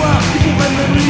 Savoir, qui pourrait même